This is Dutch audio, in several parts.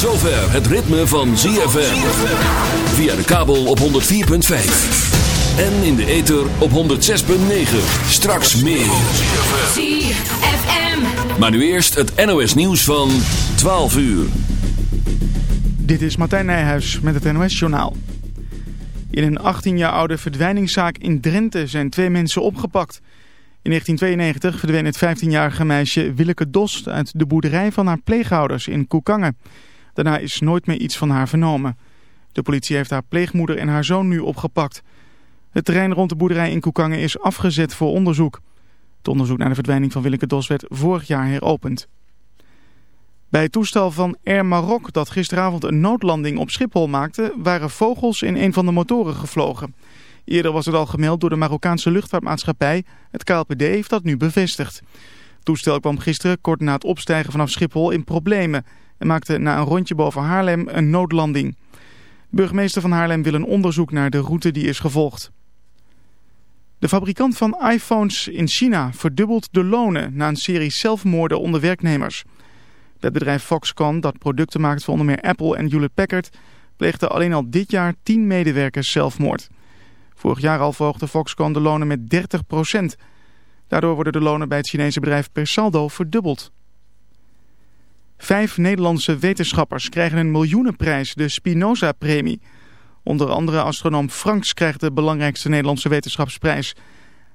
Zover het ritme van ZFM. Via de kabel op 104.5. En in de ether op 106.9. Straks meer. ZFM. Maar nu eerst het NOS nieuws van 12 uur. Dit is Martijn Nijhuis met het NOS-journaal. In een 18 jaar oude verdwijningszaak in Drenthe zijn twee mensen opgepakt. In 1992 verdween het 15-jarige meisje Willeke Dost uit de boerderij van haar pleegouders in Koekangen. Daarna is nooit meer iets van haar vernomen. De politie heeft haar pleegmoeder en haar zoon nu opgepakt. Het terrein rond de boerderij in Koekangen is afgezet voor onderzoek. Het onderzoek naar de verdwijning van Willeke Dost werd vorig jaar heropend. Bij het toestel van Air Maroc dat gisteravond een noodlanding op Schiphol maakte... waren vogels in een van de motoren gevlogen. Eerder was het al gemeld door de Marokkaanse luchtvaartmaatschappij. Het KLPD heeft dat nu bevestigd. Het toestel kwam gisteren kort na het opstijgen vanaf Schiphol in problemen... en maakte na een rondje boven Haarlem een noodlanding. De burgemeester van Haarlem wil een onderzoek naar de route die is gevolgd. De fabrikant van iPhones in China verdubbelt de lonen na een serie zelfmoorden onder werknemers... Het bedrijf Foxconn, dat producten maakt voor onder meer Apple en Hewlett-Packard, pleegde alleen al dit jaar 10 medewerkers zelfmoord. Vorig jaar al verhoogde Foxconn de lonen met 30% Daardoor worden de lonen bij het Chinese bedrijf per saldo verdubbeld. Vijf Nederlandse wetenschappers krijgen een miljoenenprijs, de Spinoza-premie. Onder andere astronoom Franks krijgt de belangrijkste Nederlandse wetenschapsprijs.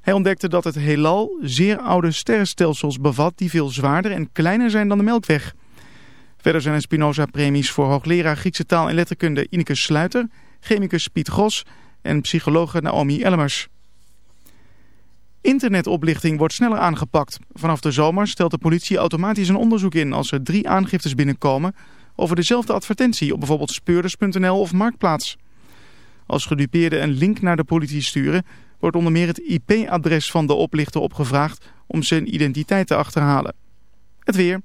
Hij ontdekte dat het heelal zeer oude sterrenstelsels bevat die veel zwaarder en kleiner zijn dan de Melkweg. Verder zijn er Spinoza-premies voor hoogleraar Griekse taal en letterkunde Ineke Sluiter, chemicus Piet Gros en psychologe Naomi Elmers. Internetoplichting wordt sneller aangepakt. Vanaf de zomer stelt de politie automatisch een onderzoek in als er drie aangiftes binnenkomen over dezelfde advertentie op bijvoorbeeld speurders.nl of Marktplaats. Als gedupeerden een link naar de politie sturen, wordt onder meer het IP-adres van de oplichter opgevraagd om zijn identiteit te achterhalen. Het weer.